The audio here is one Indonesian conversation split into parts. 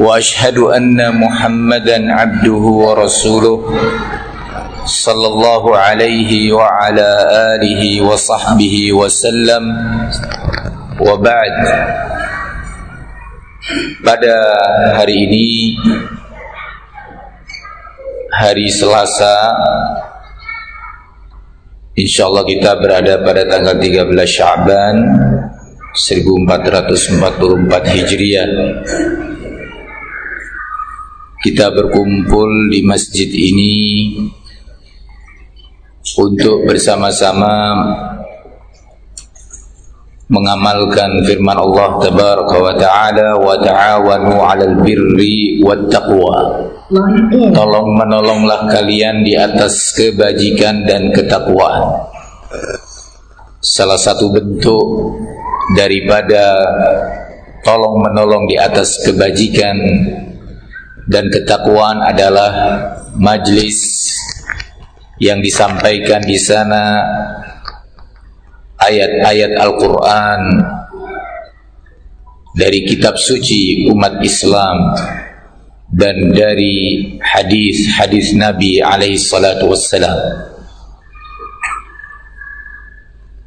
واشهد ان محمدا عبده ورسوله صلى الله عليه وعلى اله وصحبه وسلم وبعد pada hari ini hari Selasa Insyaallah kita berada pada tanggal 13 Syaban 1444 Hijriah kita berkumpul di masjid ini untuk bersama-sama mengamalkan firman Allah tabaraka wa taala wa ta'awanu 'alal birri wat taqwa. Tolong menolonglah kalian di atas kebajikan dan ketakwaan. Salah satu bentuk daripada tolong menolong di atas kebajikan dan ketakwaan adalah majlis yang disampaikan di sana ayat-ayat Al-Qur'an dari kitab suci umat Islam dan dari hadis-hadis Nabi alaihi salatu wassalam.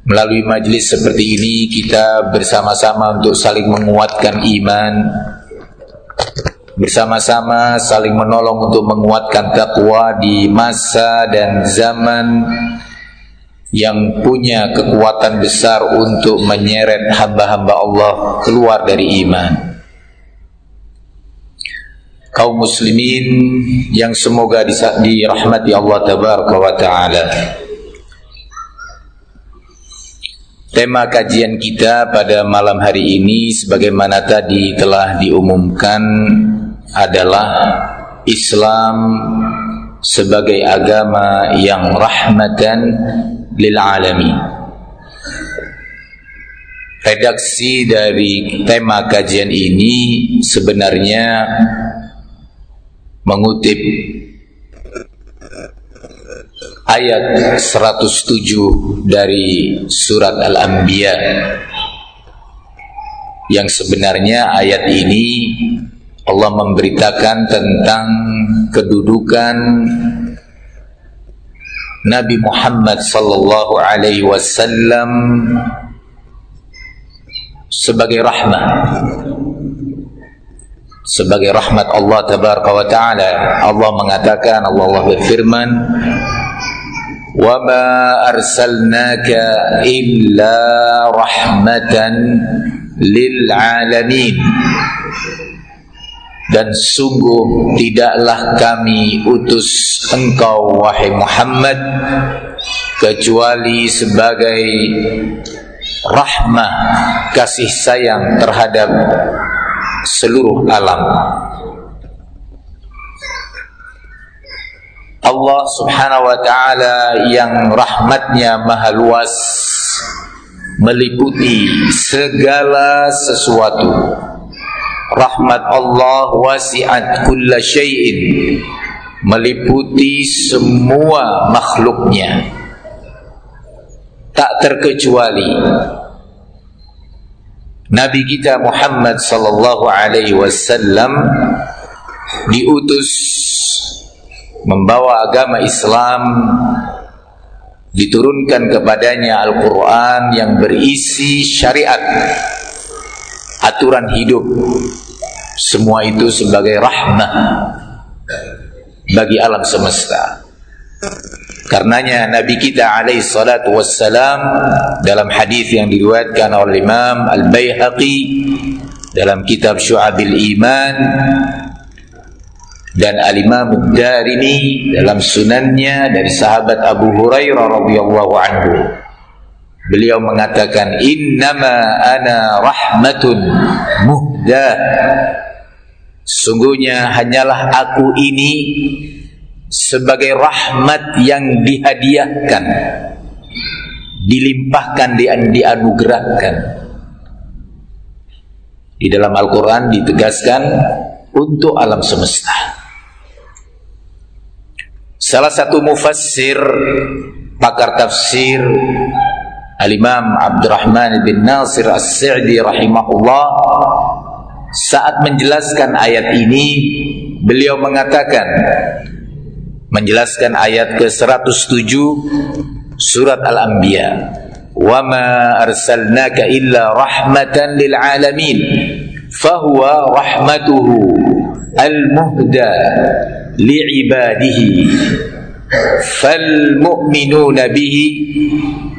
Melalui majlis seperti ini kita bersama-sama untuk saling menguatkan iman bersama-sama saling menolong untuk menguatkan takwa di masa dan zaman yang punya kekuatan besar untuk menyeret hamba-hamba Allah keluar dari iman. Kaum muslimin yang semoga dirahmati Allah tabaraka wa taala. Tema kajian kita pada malam hari ini sebagaimana tadi telah diumumkan adalah Islam sebagai agama yang rahmatan lil alamin. Redaksi dari tema kajian ini sebenarnya mengutip ayat 107 dari surat Al-Anbiya yang sebenarnya ayat ini Allah memberitakan tentang kedudukan Nabi Muhammad sallallahu alaihi wasallam sebagai rahmat sebagai rahmat Allah tabaraka wa taala. Allah mengatakan Allah, berfirman wa ma arsalnaka illa rahmatan lil alamin dan sungguh tidaklah kami utus engkau wahai Muhammad kecuali sebagai rahmah kasih sayang terhadap seluruh alam. Allah subhanahu wa ta'ala yang rahmatnya maha luas meliputi segala sesuatu rahmat Allah wasi'at kulla syai'in. Meliputi semua makhluknya. Tak terkecuali Nabi kita Muhammad sallallahu alaihi wasallam diutus membawa agama Islam diturunkan kepadanya Al-Qur'an yang berisi syariat aturan hidup. Semua itu sebagai rahmah bagi alam semesta. Karenanya Nabi kita alaihi salatu wassalam dalam hadis yang diriwayatkan oleh Imam Al-Baihaqi dalam kitab Syu'abil Iman dan Al-Imam Ad-Darimi dalam sunannya dari sahabat Abu Hurairah radhiyallahu anhu Beliau mengatakan innama ana rahmatun muhda. Sungguhnya hanyalah aku ini sebagai rahmat yang dihadiahkan dilimpahkan dianugerahkan. Di dalam Al-Quran ditegaskan untuk alam semesta. Salah satu mufassir pakar tafsir Al-Imam Abdurrahman bin Nasir As-Sa'di rahimahullah saat menjelaskan ayat ini beliau mengatakan menjelaskan ayat ke-107 surat Al-Anbiya wa ma arsalnaka illa rahmatan lil alamin fahuwa rahmatuhu al-muhda li'ibadihi. fal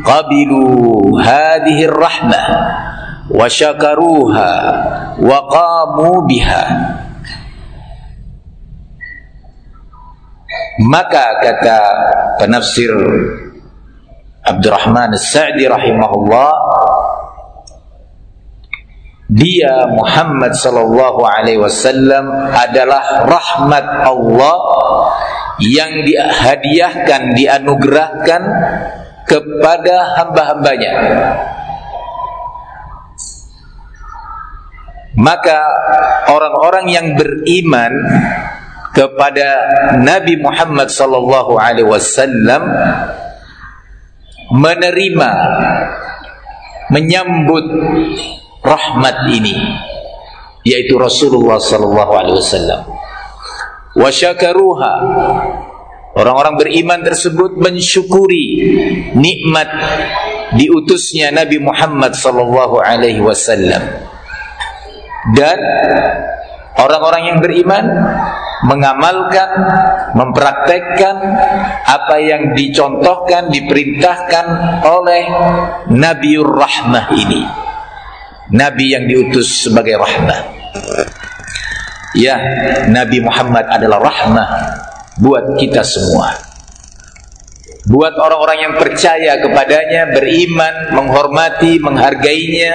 qabilu hadhihi ar-rahmah wa syakaruha wa qamu biha maka kata penafsir Abdurrahman As-Sa'di rahimahullah dia Muhammad sallallahu alaihi wasallam adalah rahmat Allah yang dihadiahkan dianugerahkan kepada hamba-hambanya. Maka orang-orang yang beriman kepada Nabi Muhammad sallallahu alaihi wasallam menerima menyambut rahmat ini yaitu Rasulullah sallallahu alaihi wasallam wa syakaruha orang-orang beriman tersebut mensyukuri nikmat diutusnya Nabi Muhammad sallallahu alaihi wasallam dan orang-orang yang beriman mengamalkan, mempraktekkan apa yang dicontohkan, diperintahkan oleh Nabiur Rahmah ini. Nabi yang diutus sebagai rahmah. Ya, Nabi Muhammad adalah rahmah buat kita semua. Buat orang-orang yang percaya kepadanya, beriman, menghormati, menghargainya,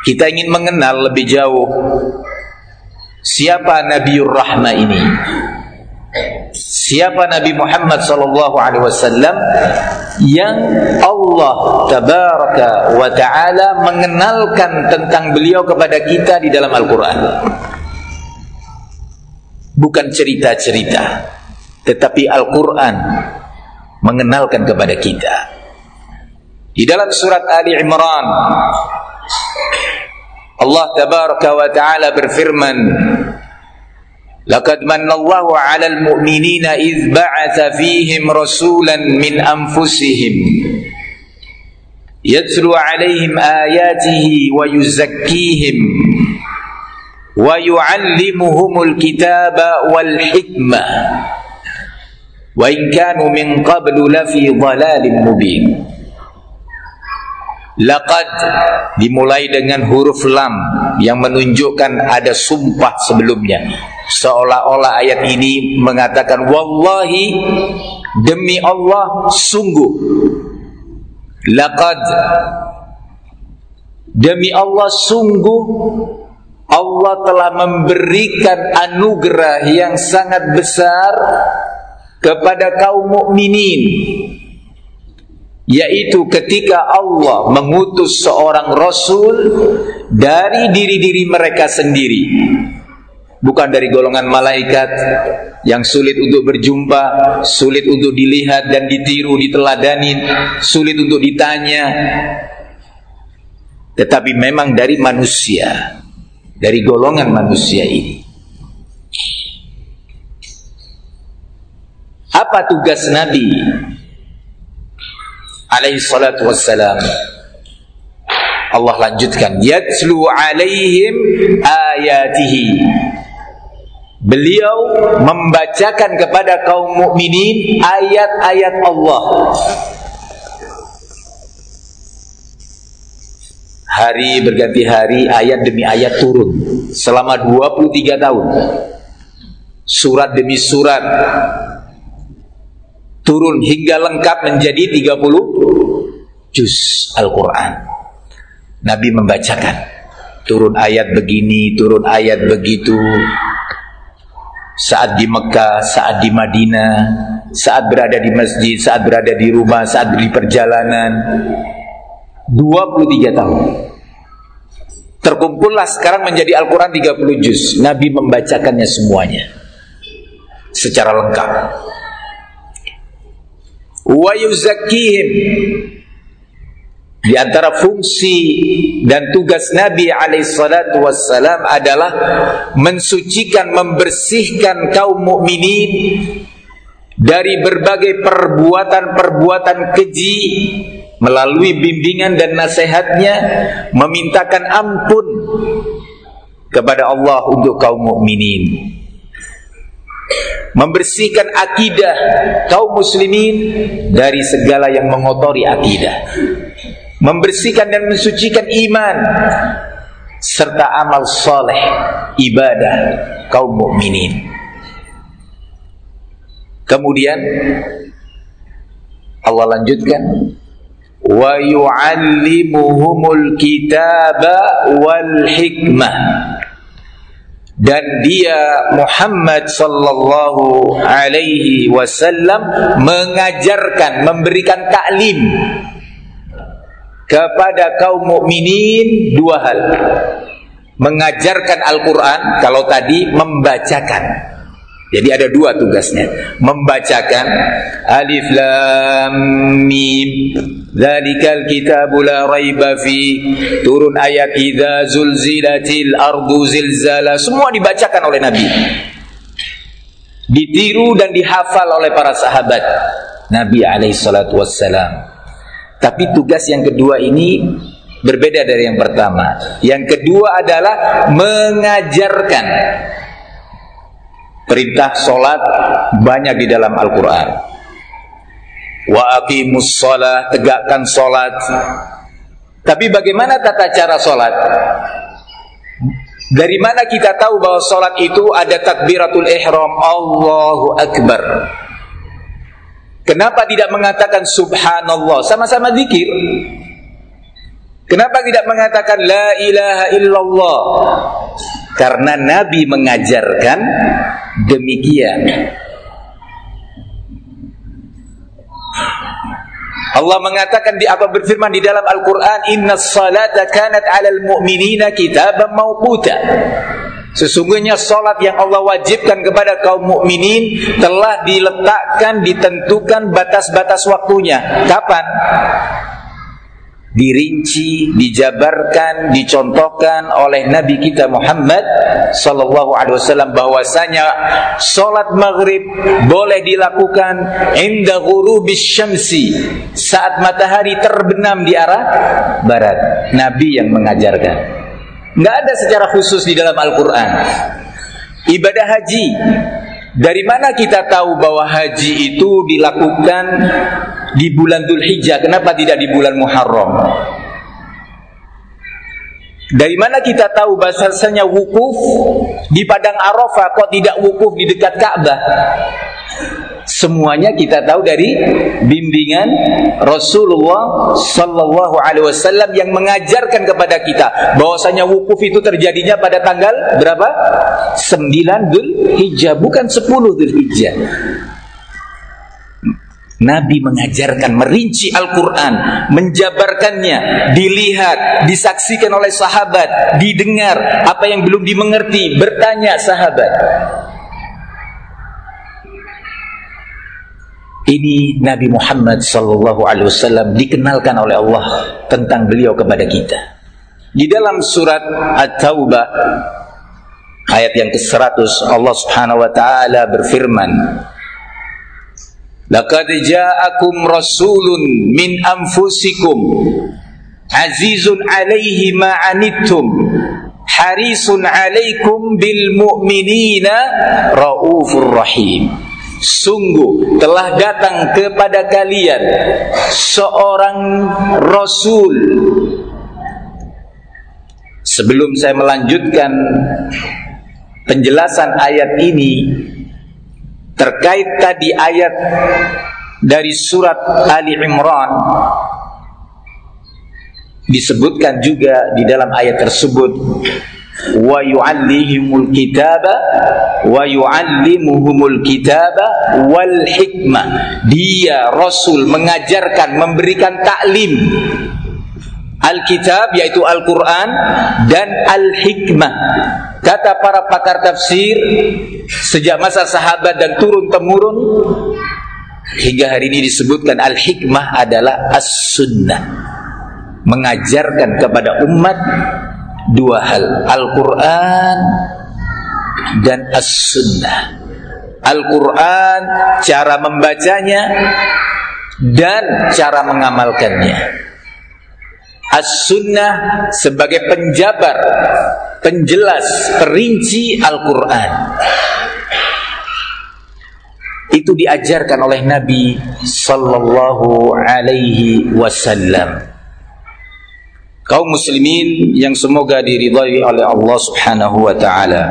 kita ingin mengenal lebih jauh siapa Nabiur Rahmah ini. Siapa Nabi Muhammad sallallahu alaihi wasallam yang Allah tabaraka wa taala mengenalkan tentang beliau kepada kita di dalam Al-Qur'an. Bukan cerita-cerita, tetapi Al-Qur'an mengenalkan kepada kita. Di dalam surat Ali Imran Allah tabaraka wa taala berfirman Laqad manna Allahu 'alal mu'minina idz ba'atha fihim rasulan min anfusihim yatlu 'alaihim ayatihi wa yuzakkihim wa yu'allimuhumul kitaba wal hikmah wa in kanu min qablu lafi dhalalin mubin Laqad dimulai dengan huruf lam yang menunjukkan ada sumpah sebelumnya. Seolah-olah ayat ini mengatakan wallahi demi Allah sungguh. Laqad demi Allah sungguh Allah telah memberikan anugerah yang sangat besar kepada kaum mukminin yaitu ketika Allah mengutus seorang rasul dari diri-diri mereka sendiri bukan dari golongan malaikat yang sulit untuk berjumpa, sulit untuk dilihat dan ditiru, diteladani, sulit untuk ditanya. Tetapi memang dari manusia, dari golongan manusia ini. Apa tugas Nabi alaihi salatu wassalam Allah lanjutkan yatlu alaihim ayatihi Beliau membacakan kepada kaum mukminin ayat-ayat Allah. Hari berganti hari ayat demi ayat turun. Selama 23 tahun. Surat demi surat turun hingga lengkap menjadi 30 juz Al-Quran. Nabi membacakan turun ayat begini, turun ayat begitu saat di Mekah, saat di Madinah saat berada di masjid, saat berada di rumah, saat di perjalanan 23 tahun. Terkumpullah sekarang menjadi Al-Quran 30 juz. Nabi membacakannya semuanya. Secara lengkap. Wa yuzakkihim Di antara fungsi dan tugas Nabi alaihissalatu wassalam adalah mensucikan, membersihkan kaum mukminin dari berbagai perbuatan-perbuatan keji melalui bimbingan dan nasihatnya memintakan ampun kepada Allah untuk kaum mukminin. Membersihkan akidah kaum muslimin dari segala yang mengotori akidah membersihkan dan mensucikan iman. Serta amal soleh ibadah kaum mukminin. Kemudian Allah lanjutkan wa yu'allimuhumul kitaba wal hikmah. Dan dia Muhammad sallallahu alaihi wasallam mengajarkan memberikan taklim kepada kaum mukminin dua hal. Mengajarkan Al-Qur'an kalau tadi membacakan. Jadi ada dua tugasnya. Membacakan Alif Lam Mim. Dzalikal kitabu la raiba fi. Turun ayat idza zulzilatil ardu zilzala. Semua dibacakan oleh Nabi. Ditiru dan dihafal oleh para sahabat Nabi alaihi salatu wassalam. Tapi tugas yang kedua ini berbeda dari yang pertama. Yang kedua adalah mengajarkan. Perintah solat banyak di dalam Al-Quran. Wa aqimus sholat, tegakkan solat. Tapi bagaimana tata cara solat? Dari mana kita tahu bahwa solat itu ada takbiratul ihram Allahu Akbar Kenapa tidak mengatakan subhanallah? Sama-sama zikir. Kenapa tidak mengatakan la ilaha illallah? Karena Nabi mengajarkan demikian. Allah mengatakan di apa berfirman di dalam Al-Qur'an innas salata kanat 'alal mu'minina kitaban mawquta. Sesungguhnya solat yang Allah wajibkan kepada kaum mukminin telah diletakkan, ditentukan batas-batas waktunya. Kapan? Dirinci, dijabarkan, dicontohkan oleh Nabi kita Muhammad Sallallahu Alaihi Wasallam bahwasanya solat maghrib boleh dilakukan inda ghurubis syamsi saat matahari terbenam di arah barat. Nabi yang mengajarkan. Nggak ada secara khusus di dalam Al-Quran. Ibadah haji. Dari mana kita tahu bahwa haji itu dilakukan di bulan Dhul Hijjah? Kenapa tidak di bulan Muharram? Dari mana kita tahu bahasanya wukuf di padang Arafah kok tidak wukuf di dekat Ka'bah? Semuanya kita tahu dari bimbingan Rasulullah sallallahu alaihi wasallam yang mengajarkan kepada kita bahwasanya wukuf itu terjadinya pada tanggal berapa? 9 Dzul Hijjah bukan 10 Dzul Hijjah. Nabi mengajarkan merinci Al-Quran, menjabarkannya, dilihat, disaksikan oleh sahabat, didengar, apa yang belum dimengerti, bertanya sahabat. Ini Nabi Muhammad sallallahu alaihi wasallam dikenalkan oleh Allah tentang beliau kepada kita. Di dalam surat At-Taubah ayat yang ke-100 Allah Subhanahu wa taala berfirman Laqad ja'akum rasulun min anfusikum azizun 'alaihi ma 'anittum harisun 'alaikum bil mu'minina raufur rahim Sungguh telah datang kepada kalian seorang rasul. Sebelum saya melanjutkan penjelasan ayat ini terkait tadi ayat dari surat Ali Imran disebutkan juga di dalam ayat tersebut wa yu'allimul kitaba wa yu'allimuhumul kitaba wal hikmah. Dia rasul mengajarkan memberikan taklim Alkitab yaitu Al-Quran dan Al-Hikmah. Kata para pakar tafsir Sejak masa sahabat dan turun-temurun Hingga hari ini disebutkan Al-Hikmah adalah As-Sunnah. Mengajarkan kepada umat dua hal. Al-Quran dan As-Sunnah. Al-Quran cara membacanya dan cara mengamalkannya. As-Sunnah sebagai penjabar penjelas perinci Al-Quran. Itu diajarkan oleh Nabi sallallahu alaihi wasallam kaum muslimin yang semoga diridhai oleh Allah Subhanahu wa taala.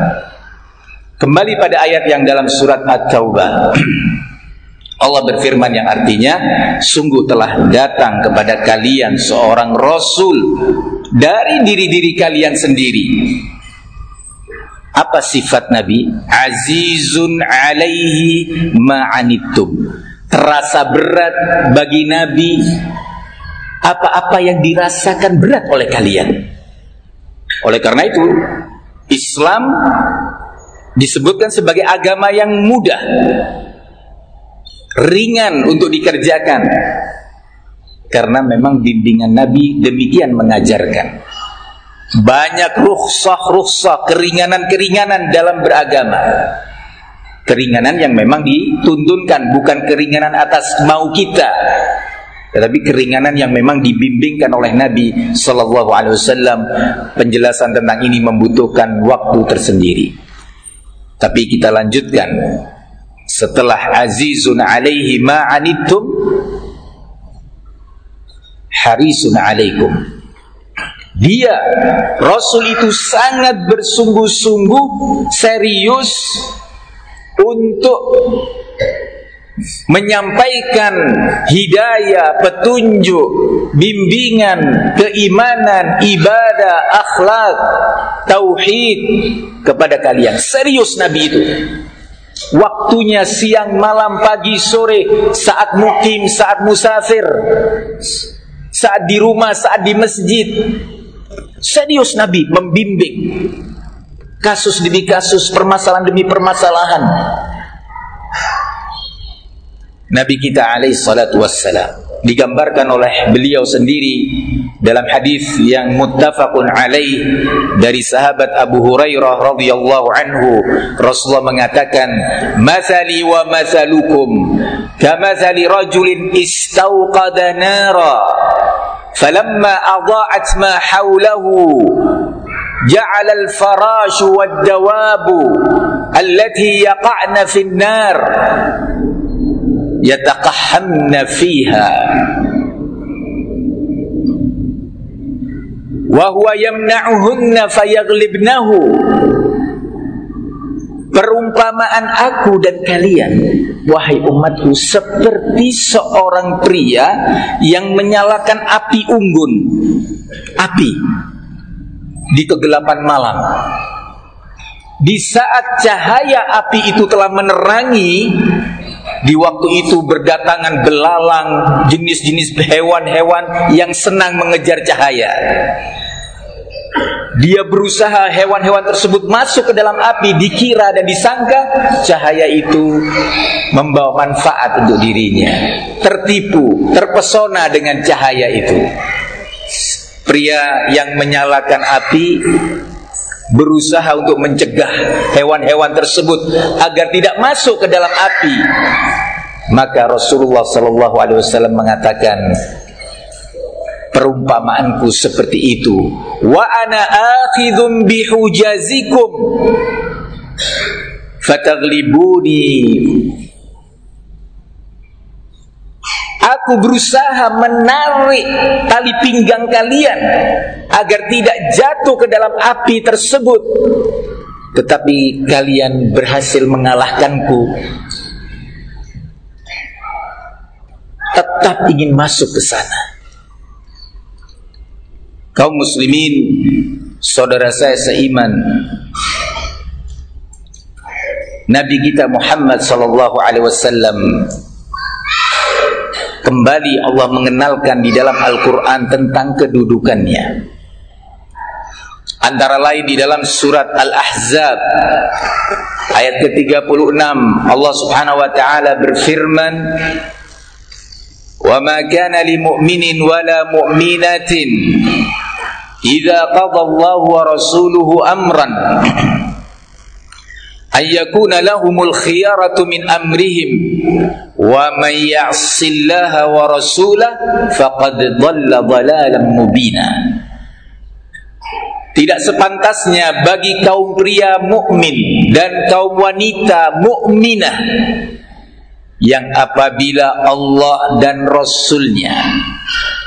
Kembali pada ayat yang dalam surat At-Taubah. Allah berfirman yang artinya sungguh telah datang kepada kalian seorang rasul dari diri-diri kalian sendiri. Apa sifat Nabi? Azizun alaihi ma'anittum. Terasa berat bagi Nabi apa-apa yang dirasakan berat oleh kalian. Oleh karena itu, Islam disebutkan sebagai agama yang mudah, ringan untuk dikerjakan. Karena memang bimbingan Nabi demikian mengajarkan. Banyak rukhsah-rukhsah, keringanan-keringanan dalam beragama. Keringanan yang memang dituntunkan, bukan keringanan atas mau kita, tetapi keringanan yang memang dibimbingkan oleh Nabi Sallallahu Alaihi Wasallam penjelasan tentang ini membutuhkan waktu tersendiri. Tapi kita lanjutkan setelah azizun alaihi ma'anittum harisun alaikum. Dia Rasul itu sangat bersungguh-sungguh serius untuk menyampaikan hidayah, petunjuk, bimbingan, keimanan, ibadah, akhlak, tauhid kepada kalian. Serius Nabi itu. Waktunya siang, malam, pagi, sore, saat mukim, saat musafir, saat di rumah, saat di masjid. Serius Nabi membimbing kasus demi kasus, permasalahan demi permasalahan. Nabi kita alaihi salatu wassalam digambarkan oleh beliau sendiri dalam hadis yang muttafaqun alaih dari sahabat Abu Hurairah radhiyallahu anhu Rasulullah mengatakan masali wa masalukum kamathali rajulin istauqada nara falamma adaa'at ma hawlahu جعل الفراش والدواب التي يقعن في النار yataqahhamna fiha. Wa huwa yamna'uhunna fayaglibnahu. Perumpamaan aku dan kalian Wahai umatku Seperti seorang pria Yang menyalakan api unggun. Api. Di kegelapan malam. Di saat cahaya api itu telah menerangi di waktu itu berdatangan belalang, jenis-jenis hewan-hewan yang senang mengejar cahaya. Dia berusaha hewan-hewan tersebut masuk ke dalam api dikira dan disangka cahaya itu membawa manfaat untuk dirinya. Tertipu, terpesona dengan cahaya itu. Pria yang menyalakan api berusaha untuk mencegah hewan-hewan tersebut agar tidak masuk ke dalam api. Maka Rasulullah sallallahu alaihi wasallam mengatakan perumpamaanku seperti itu. Wa ana akhidhum bihujazikum fataglibuni Aku berusaha menarik tali pinggang kalian agar tidak jatuh ke dalam api tersebut. Tetapi kalian berhasil mengalahkanku. Tetap ingin masuk ke sana. Kaum muslimin, saudara saya seiman, Nabi kita Muhammad sallallahu alaihi wasallam kembali Allah mengenalkan di dalam Al-Quran tentang kedudukannya. Antara lain di dalam surat Al-Ahzab ayat ke-36 Allah Subhanahu wa taala berfirman وما كان لمؤمن ولا مؤمنة إذا قضى الله ورسوله أمرا ayyakuna lahumul khiyaratu min amrihim wa man ya'sillaha wa rasulah faqad dhalla dhalalan mubina tidak sepantasnya bagi kaum pria mukmin dan kaum wanita mukminah yang apabila Allah dan Rasulnya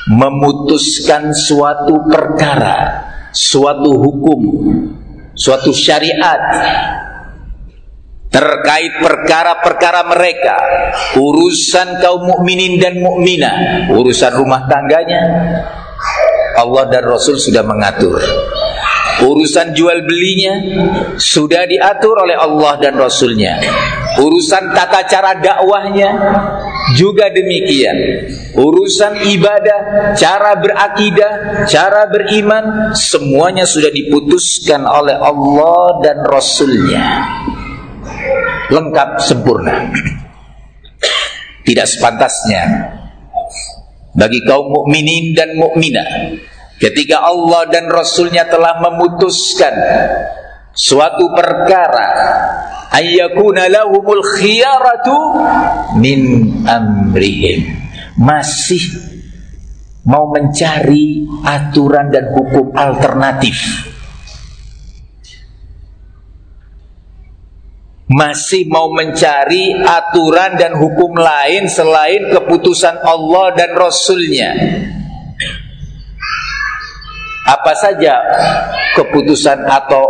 memutuskan suatu perkara, suatu hukum, suatu syariat terkait perkara-perkara mereka, urusan kaum mukminin dan mukminah, urusan rumah tangganya, Allah dan Rasul sudah mengatur. Urusan jual belinya sudah diatur oleh Allah dan Rasulnya. Urusan tata cara dakwahnya juga demikian. Urusan ibadah, cara berakidah, cara beriman, semuanya sudah diputuskan oleh Allah dan Rasulnya. Lengkap sempurna. Tidak sepantasnya. Bagi kaum mukminin dan mukminah Ketika Allah dan Rasulnya telah memutuskan suatu perkara ayyakuna lahumul khiyaratu min amrihim. Masih mau mencari aturan dan hukum alternatif masih mau mencari aturan dan hukum lain selain keputusan Allah dan Rasulnya. Apa saja keputusan atau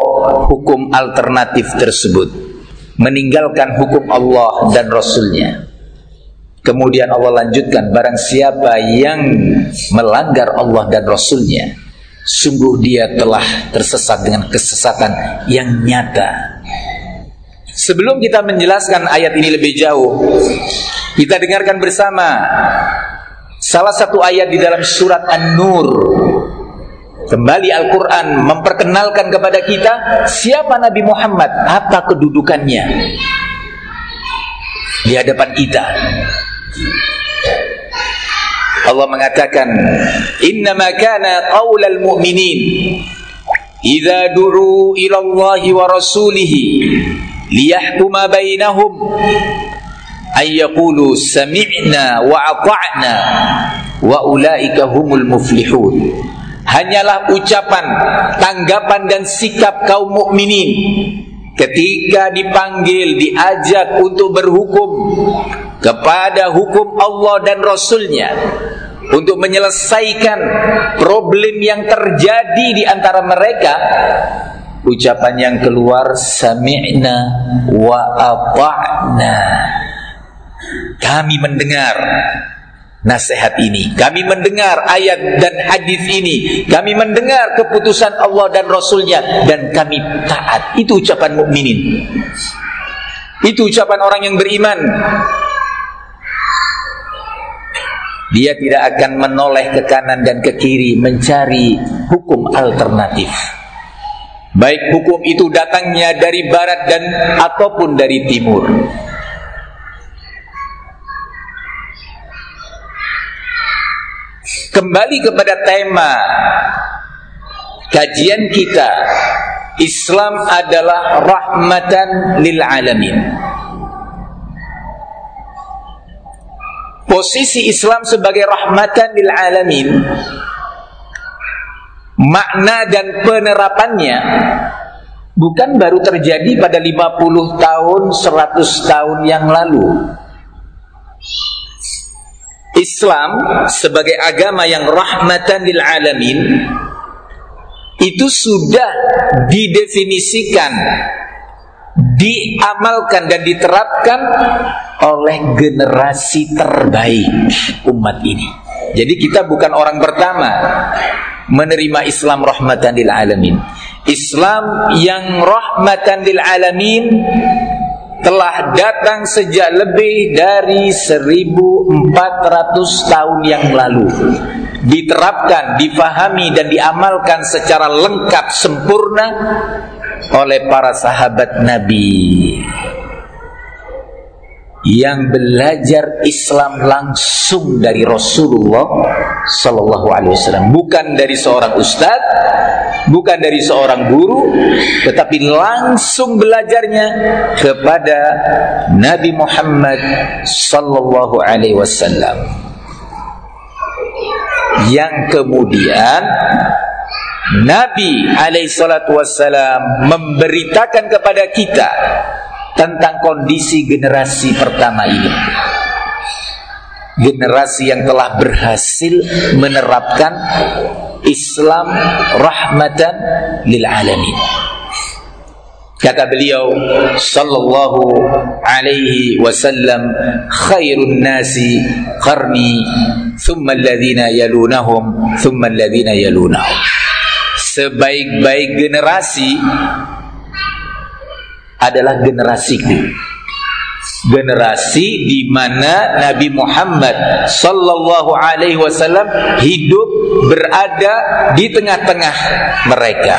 hukum alternatif tersebut? Meninggalkan hukum Allah dan Rasulnya. Kemudian Allah lanjutkan barang siapa yang melanggar Allah dan Rasulnya sungguh dia telah tersesat dengan kesesatan yang nyata sebelum kita menjelaskan ayat ini lebih jauh kita dengarkan bersama salah satu ayat di dalam surat An-Nur Kembali Al-Quran memperkenalkan kepada kita siapa Nabi Muhammad, apa kedudukannya di hadapan kita. Allah mengatakan, "Innama kana qaulal mu'minin idza du'u ila wa rasulih liyahkuma bainahum ay yaqulu sami'na wa ata'na wa ulaika humul muflihun." hanyalah ucapan, tanggapan dan sikap kaum mukminin ketika dipanggil, diajak untuk berhukum kepada hukum Allah dan Rasulnya untuk menyelesaikan problem yang terjadi di antara mereka ucapan yang keluar sami'na wa ata'na kami mendengar nasihat ini. Kami mendengar ayat dan hadis ini. Kami mendengar keputusan Allah dan Rasulnya dan kami taat. Itu ucapan mukminin. Itu ucapan orang yang beriman. Dia tidak akan menoleh ke kanan dan ke kiri mencari hukum alternatif. Baik hukum itu datangnya dari barat dan ataupun dari timur. Kembali kepada tema kajian kita Islam adalah rahmatan lil alamin Posisi Islam sebagai rahmatan lil alamin Makna dan penerapannya Bukan baru terjadi pada 50 tahun, 100 tahun yang lalu Islam sebagai agama yang rahmatan lil alamin itu sudah didefinisikan diamalkan dan diterapkan oleh generasi terbaik umat ini. Jadi kita bukan orang pertama menerima Islam rahmatan lil alamin. Islam yang rahmatan lil alamin telah datang sejak lebih dari 1400 tahun yang lalu diterapkan, difahami dan diamalkan secara lengkap sempurna oleh para sahabat Nabi yang belajar Islam langsung dari Rasulullah sallallahu alaihi wasallam. Bukan dari seorang ustaz bukan dari seorang guru tetapi langsung belajarnya kepada Nabi Muhammad sallallahu alaihi wasallam. Yang kemudian Nabi alaihi wasallam memberitakan kepada kita tentang kondisi generasi pertama ini. Generasi yang telah berhasil menerapkan Islam rahmatan lil alamin. Kata beliau sallallahu alaihi wasallam khairun nasi qarni thumma alladhina yalunahum thumma alladhina yalunahum. Sebaik-baik generasi adalah generasiku generasi di mana Nabi Muhammad sallallahu alaihi wasallam hidup berada di tengah-tengah mereka.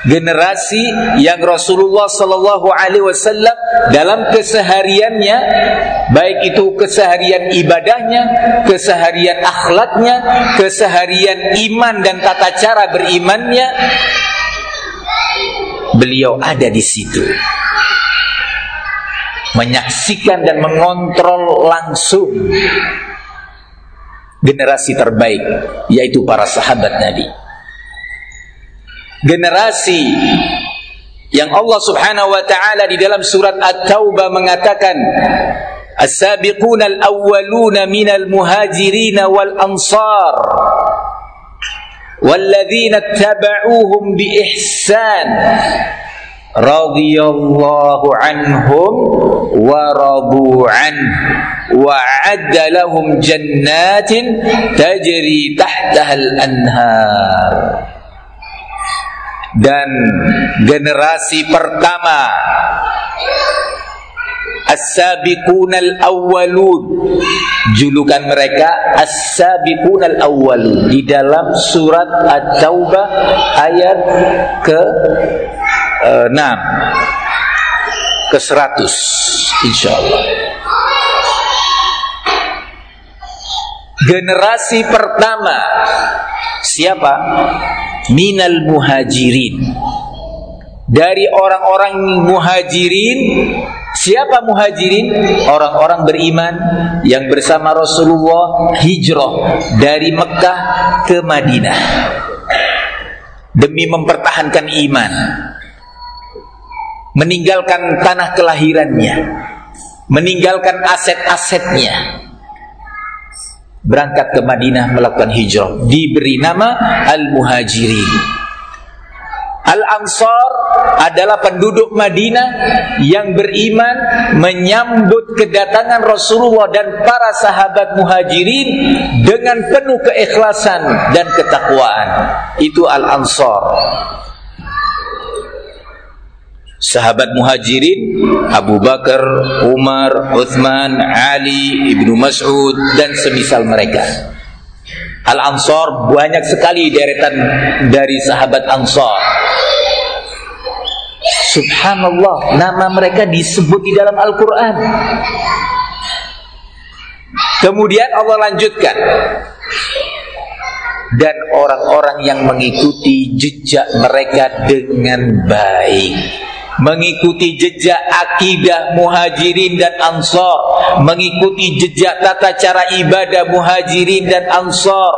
Generasi yang Rasulullah sallallahu alaihi wasallam dalam kesehariannya baik itu keseharian ibadahnya, keseharian akhlaknya, keseharian iman dan tata cara berimannya beliau ada di situ menyaksikan dan mengontrol langsung generasi terbaik yaitu para sahabat Nabi. Generasi yang Allah Subhanahu wa taala di dalam surat At-Taubah mengatakan As-sabiquna al-awwaluna minal muhajirin wal ansar والذين اتبعوهم بإحسان رضي الله عنهم ورضوا عنه وعد لهم جنات تجري تحتها الأنهار. Dan generasi pertama As-sabiqun al-awwalun julukan mereka As-sabiqun al-awwalun di dalam surat At-Taubah ayat ke uh, 6 ke 100 insyaallah. Generasi pertama siapa? Minal muhajirin dari orang-orang muhajirin Siapa muhajirin? Orang-orang beriman yang bersama Rasulullah hijrah dari Mekah ke Madinah. Demi mempertahankan iman. Meninggalkan tanah kelahirannya, meninggalkan aset-asetnya, berangkat ke Madinah melakukan hijrah, diberi nama Al-Muhajirin. Al-Ansar adalah penduduk Madinah yang beriman menyambut kedatangan Rasulullah dan para sahabat muhajirin dengan penuh keikhlasan dan ketakwaan. Itu Al-Ansar sahabat muhajirin Abu Bakar, Umar, Uthman, Ali, Ibnu Mas'ud dan semisal mereka. Al-Ansar banyak sekali deretan dari sahabat Ansar. Subhanallah, nama mereka disebut di dalam Al-Quran. Kemudian Allah lanjutkan. Dan orang-orang yang mengikuti jejak mereka dengan baik. Mengikuti jejak akidah muhajirin dan ansor mengikuti jejak tata cara ibadah muhajirin dan ansor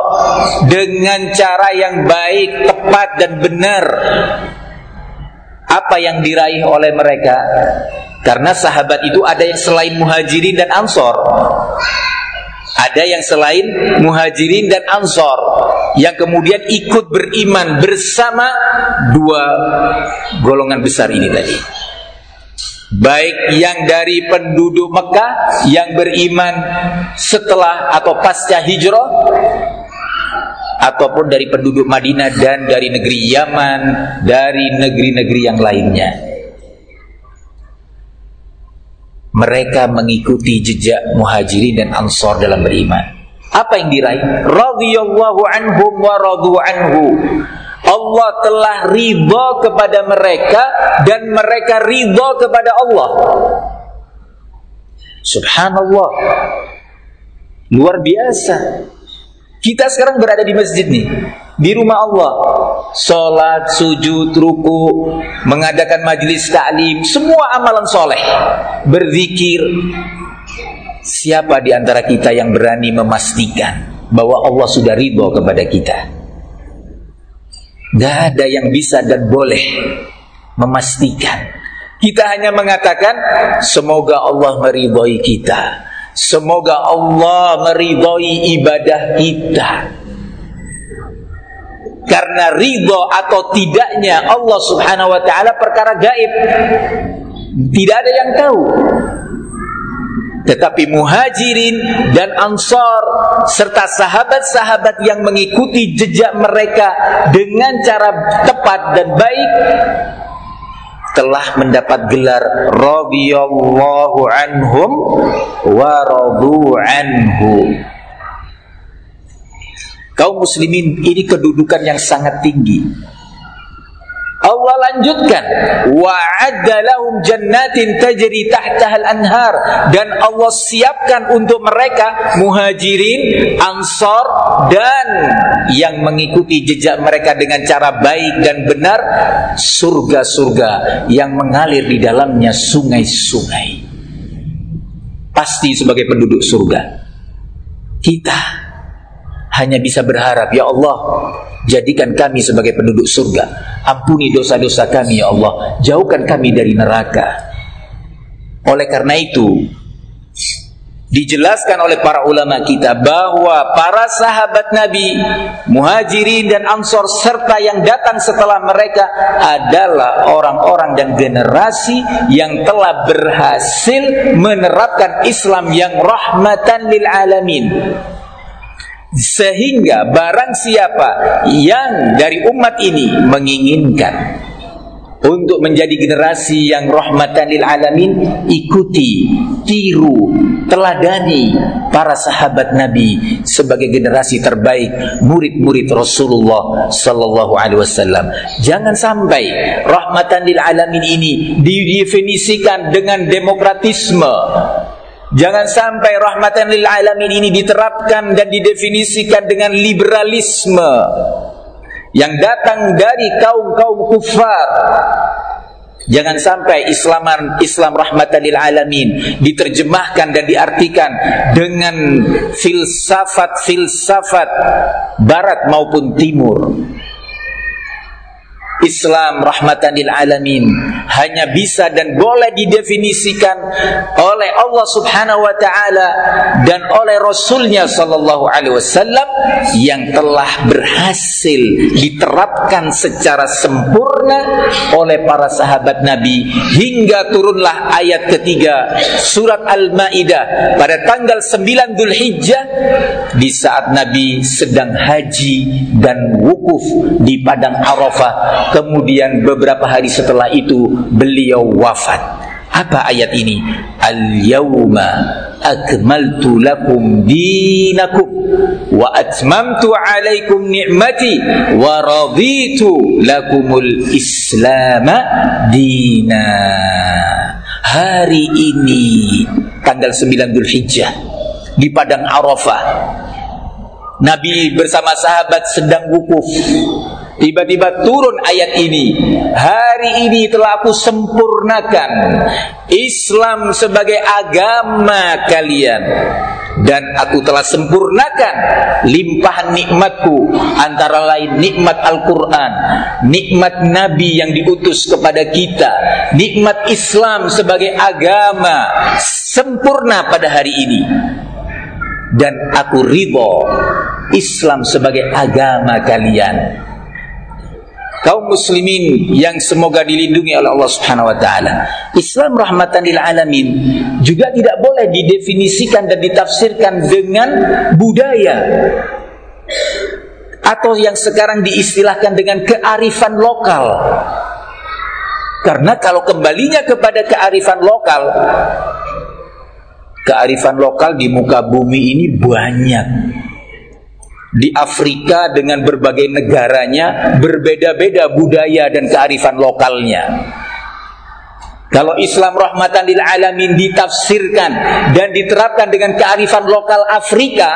dengan cara yang baik, tepat dan benar apa yang diraih oleh mereka. Karena sahabat itu ada yang selain muhajirin dan ansor. Ada yang selain muhajirin dan ansor. Yang kemudian ikut beriman bersama dua golongan besar ini tadi. Baik yang dari penduduk Mekah yang beriman setelah atau pasca hijrah ataupun dari penduduk Madinah dan dari negeri Yaman, dari negeri-negeri yang lainnya. Mereka mengikuti jejak muhajirin dan ansor dalam beriman. Apa yang diraih? Radhiyallahu anhum wa radu anhu. Allah telah ridha kepada mereka dan mereka ridha kepada Allah. Subhanallah. Luar biasa. Kita sekarang berada di masjid nih, di rumah Allah. Salat, sujud, ruku, mengadakan majelis taklim, semua amalan soleh. Berzikir. Siapa di antara kita yang berani memastikan bahwa Allah sudah ridho kepada kita? Gak ada yang bisa dan boleh memastikan. Kita hanya mengatakan semoga Allah meridhoi kita. Semoga Allah meridhoi ibadah kita. Karena ridho atau tidaknya Allah Subhanahu wa taala perkara gaib. Tidak ada yang tahu. Tetapi muhajirin dan ansar serta sahabat-sahabat yang mengikuti jejak mereka dengan cara tepat dan baik telah mendapat gelar radhiyallahu anhum wa radu anhu. Kaum muslimin ini kedudukan yang sangat tinggi. Allah lanjutkan wa'adda lahum jannatin tajri tahtaha al-anhar dan Allah siapkan untuk mereka muhajirin, ansor dan yang mengikuti jejak mereka dengan cara baik dan benar surga-surga yang mengalir di dalamnya sungai-sungai. Pasti sebagai penduduk surga. Kita hanya bisa berharap ya Allah Jadikan kami sebagai penduduk surga. Ampuni dosa-dosa kami ya Allah. Jauhkan kami dari neraka. Oleh karena itu, dijelaskan oleh para ulama kita bahwa para sahabat Nabi, muhajirin dan ansor serta yang datang setelah mereka adalah orang-orang dan generasi yang telah berhasil menerapkan Islam yang rahmatan lil alamin sehingga barang siapa yang dari umat ini menginginkan untuk menjadi generasi yang rahmatan lil alamin ikuti tiru teladani para sahabat Nabi sebagai generasi terbaik murid-murid Rasulullah sallallahu alaihi wasallam. Jangan sampai rahmatan lil alamin ini didefinisikan dengan demokratisme Jangan sampai rahmatan lil alamin ini diterapkan dan didefinisikan dengan liberalisme yang datang dari kaum-kaum kufar. Jangan sampai Islaman Islam rahmatan lil alamin diterjemahkan dan diartikan dengan filsafat-filsafat barat maupun timur. Islam rahmatan lil alamin. Hanya bisa dan boleh didefinisikan oleh Allah Subhanahu wa taala dan oleh Rasulnya sallallahu alaihi wasallam yang telah berhasil diterapkan secara sempurna oleh para sahabat Nabi hingga turunlah ayat ketiga surat Al-Maidah pada tanggal 9 Dzulhijjah di saat Nabi sedang haji dan wukuf di padang Arafah kemudian beberapa hari setelah itu beliau wafat. Apa ayat ini? Al-yawma akmaltu lakum dinakum wa atmamtu alaikum ni'mati wa raditu lakumul islam dina. Hari ini tanggal 9 Dzulhijjah di padang Arafah Nabi bersama sahabat sedang wukuf Tiba-tiba turun ayat ini. Hari ini telah aku sempurnakan Islam sebagai agama kalian. Dan aku telah sempurnakan limpahan nikmatku antara lain nikmat Al-Quran nikmat Nabi yang diutus kepada kita nikmat Islam sebagai agama sempurna pada hari ini. Dan aku ridho Islam sebagai agama kalian kaum muslimin yang semoga dilindungi oleh Allah Subhanahu wa taala. Islam rahmatan lil alamin juga tidak boleh didefinisikan dan ditafsirkan dengan budaya atau yang sekarang diistilahkan dengan kearifan lokal. Karena kalau kembalinya kepada kearifan lokal, kearifan lokal di muka bumi ini banyak di Afrika dengan berbagai negaranya berbeda-beda budaya dan kearifan lokalnya. Kalau Islam rahmatan lil alamin ditafsirkan dan diterapkan dengan kearifan lokal Afrika,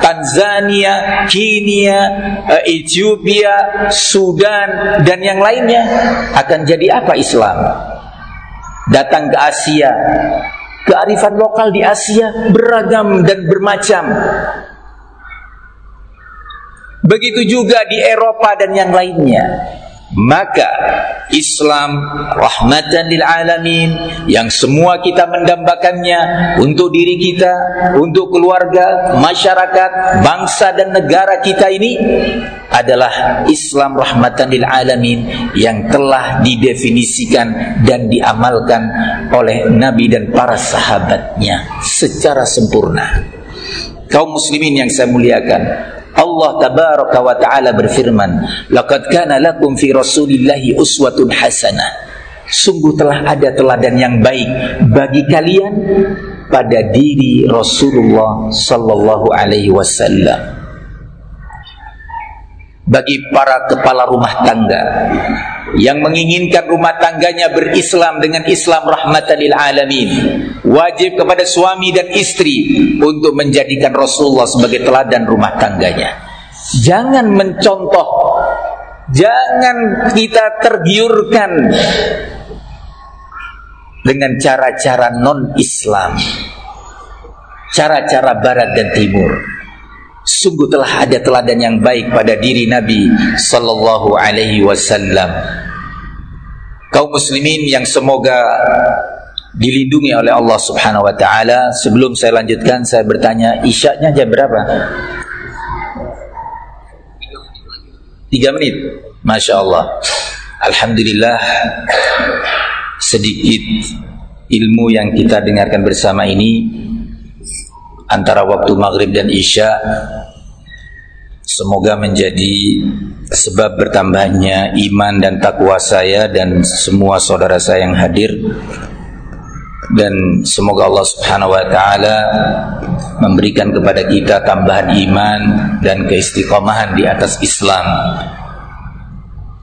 Tanzania, Kenya, eh, Ethiopia, Sudan dan yang lainnya akan jadi apa Islam? Datang ke Asia, kearifan lokal di Asia beragam dan bermacam. Begitu juga di Eropa dan yang lainnya maka Islam rahmatan lil alamin yang semua kita mendambakannya untuk diri kita, untuk keluarga, masyarakat, bangsa dan negara kita ini adalah Islam rahmatan lil alamin yang telah didefinisikan dan diamalkan oleh Nabi dan para sahabatnya secara sempurna. Kaum muslimin yang saya muliakan, Allah tabaraka wa taala berfirman, "Laqad kana lakum fi Rasulillahi uswatun hasanah." Sungguh telah ada teladan yang baik bagi kalian pada diri Rasulullah sallallahu alaihi wasallam. Bagi para kepala rumah tangga yang menginginkan rumah tangganya berislam dengan Islam rahmatan lil alamin. Wajib kepada suami dan istri untuk menjadikan Rasulullah sebagai teladan rumah tangganya. Jangan mencontoh jangan kita tergiurkan dengan cara-cara non-Islam cara-cara barat dan timur sungguh telah ada teladan yang baik pada diri Nabi sallallahu alaihi wasallam. Kaum muslimin yang semoga dilindungi oleh Allah Subhanahu wa taala. Sebelum saya lanjutkan saya bertanya isyaknya jam berapa? 3 menit. Masya Allah. Alhamdulillah sedikit ilmu yang kita dengarkan bersama ini antara waktu maghrib dan isya semoga menjadi sebab bertambahnya iman dan takwa saya dan semua saudara saya yang hadir dan semoga Allah Subhanahu wa taala memberikan kepada kita tambahan iman dan keistiqomahan di atas Islam.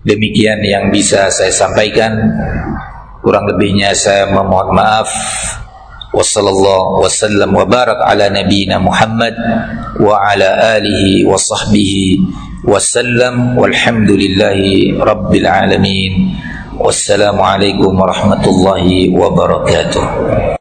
Demikian yang bisa saya sampaikan. Kurang lebihnya saya memohon maaf. وصلى الله وسلم وبارك على نبينا محمد وعلى آله وصحبه وسلم والحمد لله رب العالمين والسلام عليكم ورحمة الله وبركاته.